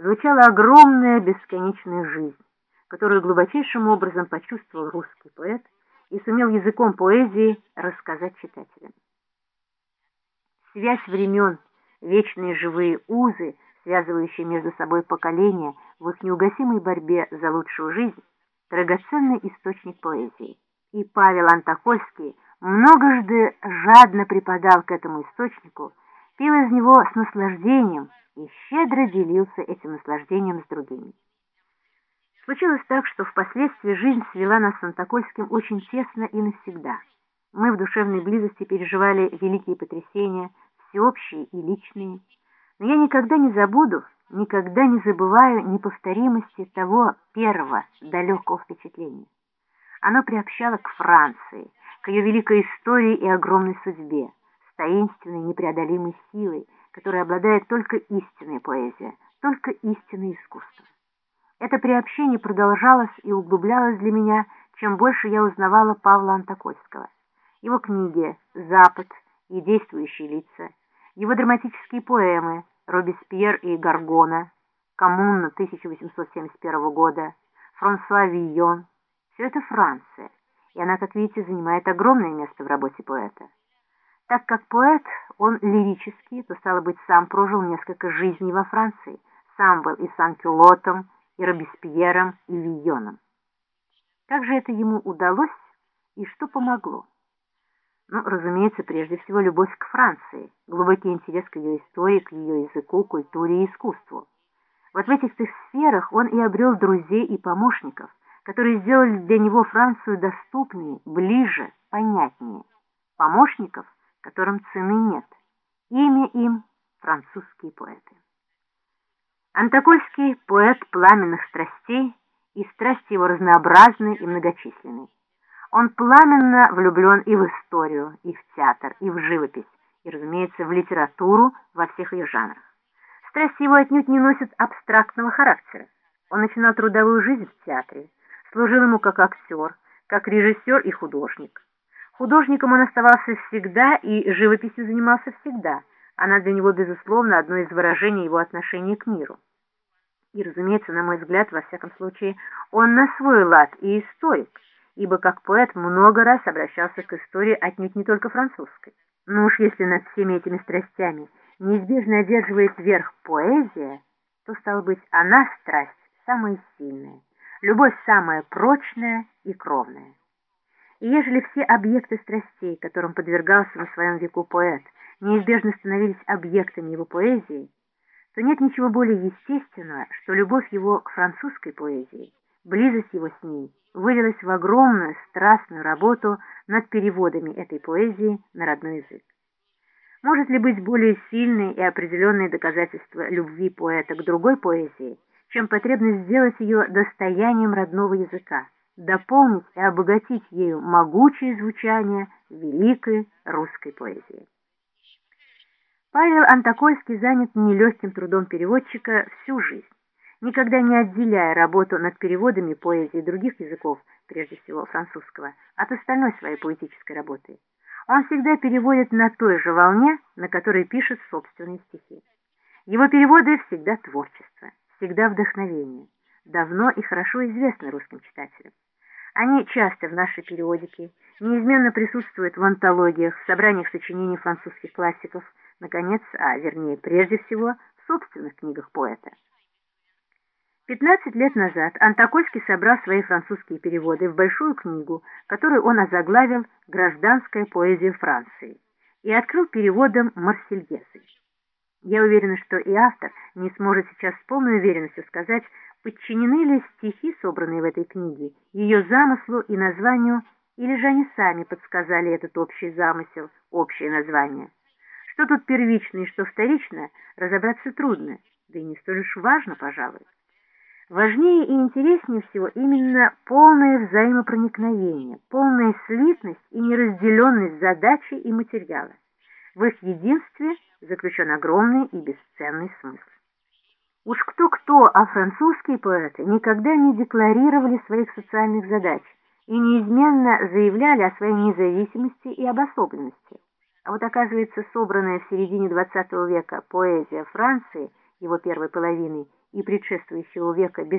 звучала огромная бесконечная жизнь, которую глубочайшим образом почувствовал русский поэт и сумел языком поэзии рассказать читателям. Связь времен, вечные живые узы, связывающие между собой поколения в их неугасимой борьбе за лучшую жизнь, драгоценный источник поэзии. И Павел Антокольский многожды жадно припадал к этому источнику, пил из него с наслаждением и щедро делился этим наслаждением с другими. Случилось так, что впоследствии жизнь свела нас с Антокольским очень тесно и навсегда. Мы в душевной близости переживали великие потрясения, всеобщие и личные, но я никогда не забуду, никогда не забываю неповторимости того первого далекого впечатления. Оно приобщало к Франции, к ее великой истории и огромной судьбе, с таинственной непреодолимой силой, которой обладает только истинная поэзия, только истинное искусство. Это приобщение продолжалось и углублялось для меня, чем больше я узнавала Павла Антокольского. Его книги «Запад» и «Действующие лица», его драматические поэмы «Робеспьер и Гаргона», «Коммуна» 1871 года, «Франсуа Вийон» — все это Франция, и она, как видите, занимает огромное место в работе поэта. Так как поэт, он лирический, то, стало быть, сам прожил несколько жизней во Франции, сам был и Сан-Кюлотом, и Робеспьером, и Вийоном. Как же это ему удалось и что помогло? Ну, разумеется, прежде всего любовь к Франции, глубокий интерес к ее истории, к ее языку, культуре и искусству. Вот в этих сферах он и обрел друзей и помощников, которые сделали для него Францию доступнее, ближе, понятнее. Помощников – которым цены нет. Имя им – французские поэты. Антокольский – поэт пламенных страстей, и страсти его разнообразны и многочисленны. Он пламенно влюблен и в историю, и в театр, и в живопись, и, разумеется, в литературу во всех ее жанрах. Страсти его отнюдь не носят абстрактного характера. Он начинал трудовую жизнь в театре, служил ему как актер, как режиссер и художник. Художником он оставался всегда и живописью занимался всегда. Она для него, безусловно, одно из выражений его отношения к миру. И, разумеется, на мой взгляд, во всяком случае, он на свой лад и историк, ибо как поэт много раз обращался к истории отнюдь не только французской. Но уж если над всеми этими страстями неизбежно одерживает верх поэзия, то, стало быть, она страсть самая сильная, любовь самая прочная и кровная. Ежели все объекты страстей, которым подвергался на своем веку поэт, неизбежно становились объектами его поэзии, то нет ничего более естественного, что любовь его к французской поэзии, близость его с ней, вылилась в огромную страстную работу над переводами этой поэзии на родной язык. Может ли быть более сильное и определенное доказательство любви поэта к другой поэзии, чем потребность сделать ее достоянием родного языка? Дополнить и обогатить ею могучее звучание великой русской поэзии. Павел Антокольский занят нелегким трудом переводчика всю жизнь, никогда не отделяя работу над переводами поэзии других языков, прежде всего французского, от остальной своей поэтической работы. Он всегда переводит на той же волне, на которой пишет собственные стихи. Его переводы всегда творчество, всегда вдохновение, давно и хорошо известны русским читателям. Они часто в нашей периодике, неизменно присутствуют в антологиях, в собраниях сочинений французских классиков, наконец, а вернее прежде всего, в собственных книгах поэта. 15 лет назад Антокольский собрал свои французские переводы в большую книгу, которую он озаглавил «Гражданская поэзия Франции» и открыл переводом Марсельезы. Я уверена, что и автор не сможет сейчас с полной уверенностью сказать, подчинены ли стихи, собранные в этой книге, ее замыслу и названию, или же они сами подсказали этот общий замысел, общее название. Что тут первично и что вторично, разобраться трудно, да и не столь уж важно, пожалуй. Важнее и интереснее всего именно полное взаимопроникновение, полная слитность и неразделенность задачи и материала. В их единстве заключен огромный и бесценный смысл. Уж кто-кто, а французские поэты никогда не декларировали своих социальных задач и неизменно заявляли о своей независимости и обособленности. А вот оказывается, собранная в середине XX века поэзия Франции, его первой половины, и предшествующего века без